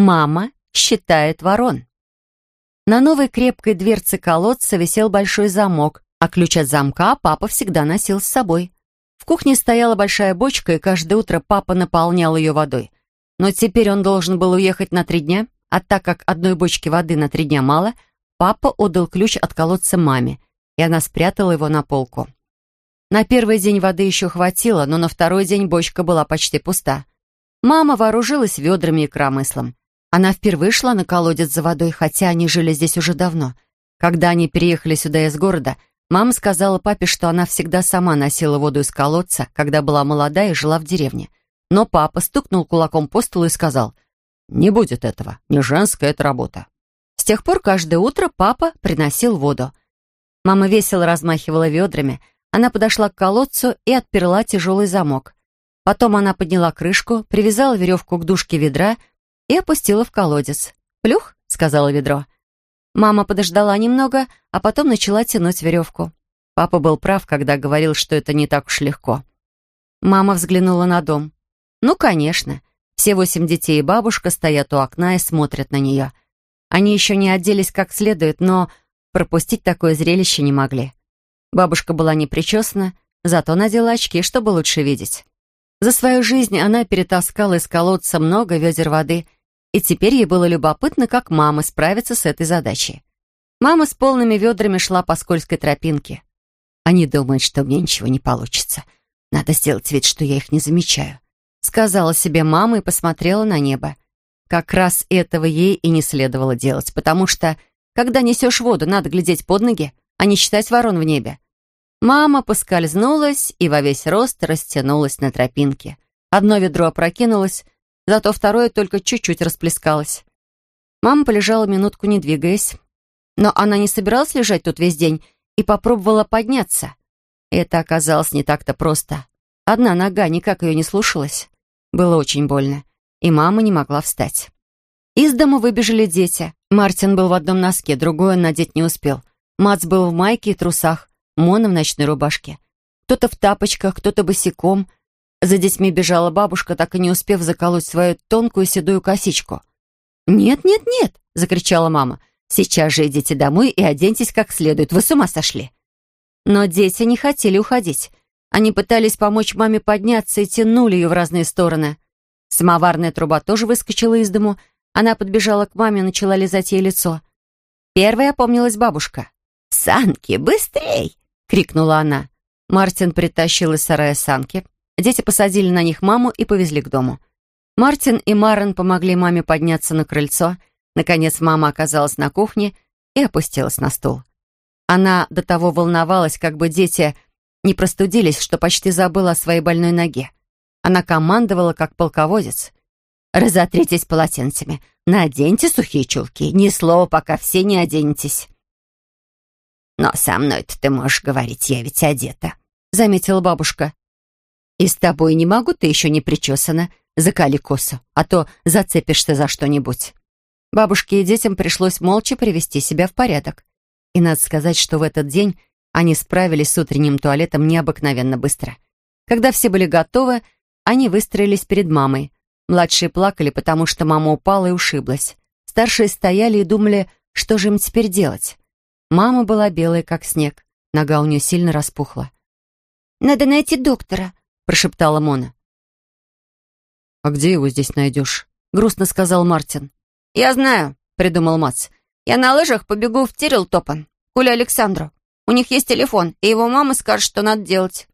Мама считает ворон. На новой крепкой дверце колодца висел большой замок, а ключ от замка папа всегда носил с собой. В кухне стояла большая бочка, и каждое утро папа наполнял ее водой. Но теперь он должен был уехать на три дня, а так как одной бочки воды на три дня мало, папа отдал ключ от колодца маме, и она спрятала его на полку. На первый день воды еще хватило, но на второй день бочка была почти пуста. Мама вооружилась ведрами и кромыслом. Она впервые шла на колодец за водой, хотя они жили здесь уже давно. Когда они переехали сюда из города, мама сказала папе, что она всегда сама носила воду из колодца, когда была молодая и жила в деревне. Но папа стукнул кулаком по столу и сказал, «Не будет этого, не женская это работа». С тех пор каждое утро папа приносил воду. Мама весело размахивала ведрами, она подошла к колодцу и отперла тяжелый замок. Потом она подняла крышку, привязала веревку к дужке ведра и опустила в колодец. «Плюх», — сказала ведро. Мама подождала немного, а потом начала тянуть веревку. Папа был прав, когда говорил, что это не так уж легко. Мама взглянула на дом. «Ну, конечно. Все восемь детей и бабушка стоят у окна и смотрят на нее. Они еще не оделись как следует, но пропустить такое зрелище не могли. Бабушка была не причесана, зато надела очки, чтобы лучше видеть. За свою жизнь она перетаскала из колодца много ведер воды, и теперь ей было любопытно, как мама справится с этой задачей. Мама с полными ведрами шла по скользкой тропинке. «Они думают, что мне ничего не получится. Надо сделать вид, что я их не замечаю», — сказала себе мама и посмотрела на небо. Как раз этого ей и не следовало делать, потому что, когда несешь воду, надо глядеть под ноги, а не считать ворон в небе. Мама поскользнулась и во весь рост растянулась на тропинке. Одно ведро опрокинулось, зато второе только чуть-чуть расплескалось. Мама полежала минутку, не двигаясь. Но она не собиралась лежать тут весь день и попробовала подняться. Это оказалось не так-то просто. Одна нога никак ее не слушалась. Было очень больно, и мама не могла встать. Из дома выбежали дети. Мартин был в одном носке, другой он надеть не успел. Мац был в майке и трусах. Мона в ночной рубашке. Кто-то в тапочках, кто-то босиком. За детьми бежала бабушка, так и не успев заколоть свою тонкую седую косичку. «Нет, нет, нет!» — закричала мама. «Сейчас же идите домой и оденьтесь как следует. Вы с ума сошли!» Но дети не хотели уходить. Они пытались помочь маме подняться и тянули ее в разные стороны. Самоварная труба тоже выскочила из дому. Она подбежала к маме и начала лизать ей лицо. Первая опомнилась бабушка. «Санки, быстрей!» крикнула она. Мартин притащил из сарая санки. Дети посадили на них маму и повезли к дому. Мартин и Марен помогли маме подняться на крыльцо. Наконец мама оказалась на кухне и опустилась на стул. Она до того волновалась, как бы дети не простудились, что почти забыла о своей больной ноге. Она командовала, как полководец. «Разотритесь полотенцами, наденьте сухие чулки, ни слова, пока все не оденетесь». «Но со мной-то ты можешь говорить, я ведь одета», — заметила бабушка. «И с тобой не могу, ты еще не причесана. Закали косу, а то зацепишься за что-нибудь». Бабушке и детям пришлось молча привести себя в порядок. И надо сказать, что в этот день они справились с утренним туалетом необыкновенно быстро. Когда все были готовы, они выстроились перед мамой. Младшие плакали, потому что мама упала и ушиблась. Старшие стояли и думали, что же им теперь делать. Мама была белая, как снег. Нога у нее сильно распухла. «Надо найти доктора», — прошептала Мона. «А где его здесь найдешь?» — грустно сказал Мартин. «Я знаю», — придумал Мац. «Я на лыжах побегу в Тирилтопан, к Уле Александру. У них есть телефон, и его мама скажет, что надо делать».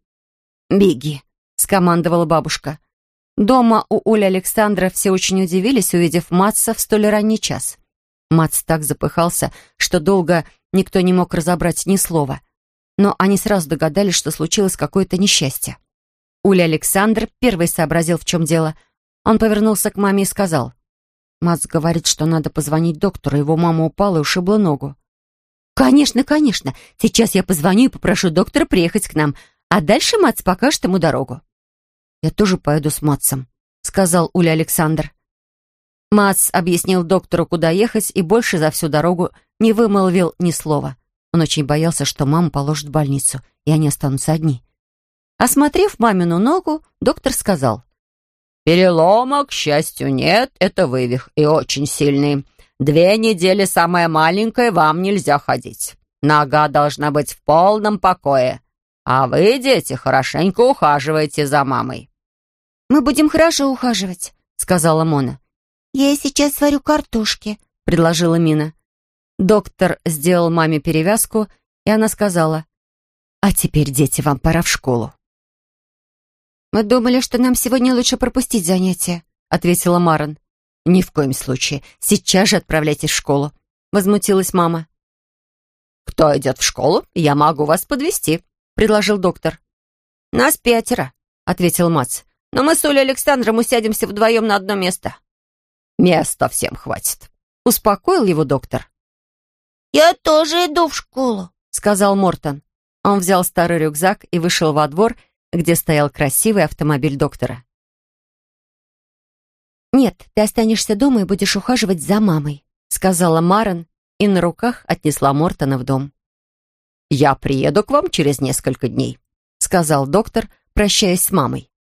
«Беги», — скомандовала бабушка. Дома у Ули Александра все очень удивились, увидев Матса в столь ранний час. Мац так запыхался, что долго Никто не мог разобрать ни слова. Но они сразу догадались, что случилось какое-то несчастье. Уля Александр первый сообразил, в чем дело. Он повернулся к маме и сказал. «Мац говорит, что надо позвонить доктору. Его мама упала и ушибла ногу». «Конечно, конечно. Сейчас я позвоню и попрошу доктора приехать к нам. А дальше Мац покажет ему дорогу». «Я тоже поеду с Матсом», — сказал Уля Александр. Мац объяснил доктору, куда ехать, и больше за всю дорогу не вымолвил ни слова. Он очень боялся, что маму положат в больницу, и они останутся одни. Осмотрев мамину ногу, доктор сказал, Перелома, к счастью, нет, это вывих и очень сильный. Две недели самая маленькая, вам нельзя ходить. Нога должна быть в полном покое. А вы, дети, хорошенько ухаживайте за мамой». «Мы будем хорошо ухаживать», — сказала Мона. «Я сейчас сварю картошки», — предложила Мина. Доктор сделал маме перевязку, и она сказала, «А теперь, дети, вам пора в школу». «Мы думали, что нам сегодня лучше пропустить занятия», — ответила Марон. «Ни в коем случае. Сейчас же отправляйтесь в школу», — возмутилась мама. «Кто идет в школу? Я могу вас подвести, предложил доктор. «Нас пятеро», — ответил Мац. «Но мы с Олей Александром усядемся вдвоем на одно место». «Места всем хватит», — успокоил его доктор. «Я тоже иду в школу», — сказал Мортон. Он взял старый рюкзак и вышел во двор, где стоял красивый автомобиль доктора. «Нет, ты останешься дома и будешь ухаживать за мамой», сказала Марен и на руках отнесла Мортона в дом. «Я приеду к вам через несколько дней», сказал доктор, прощаясь с мамой.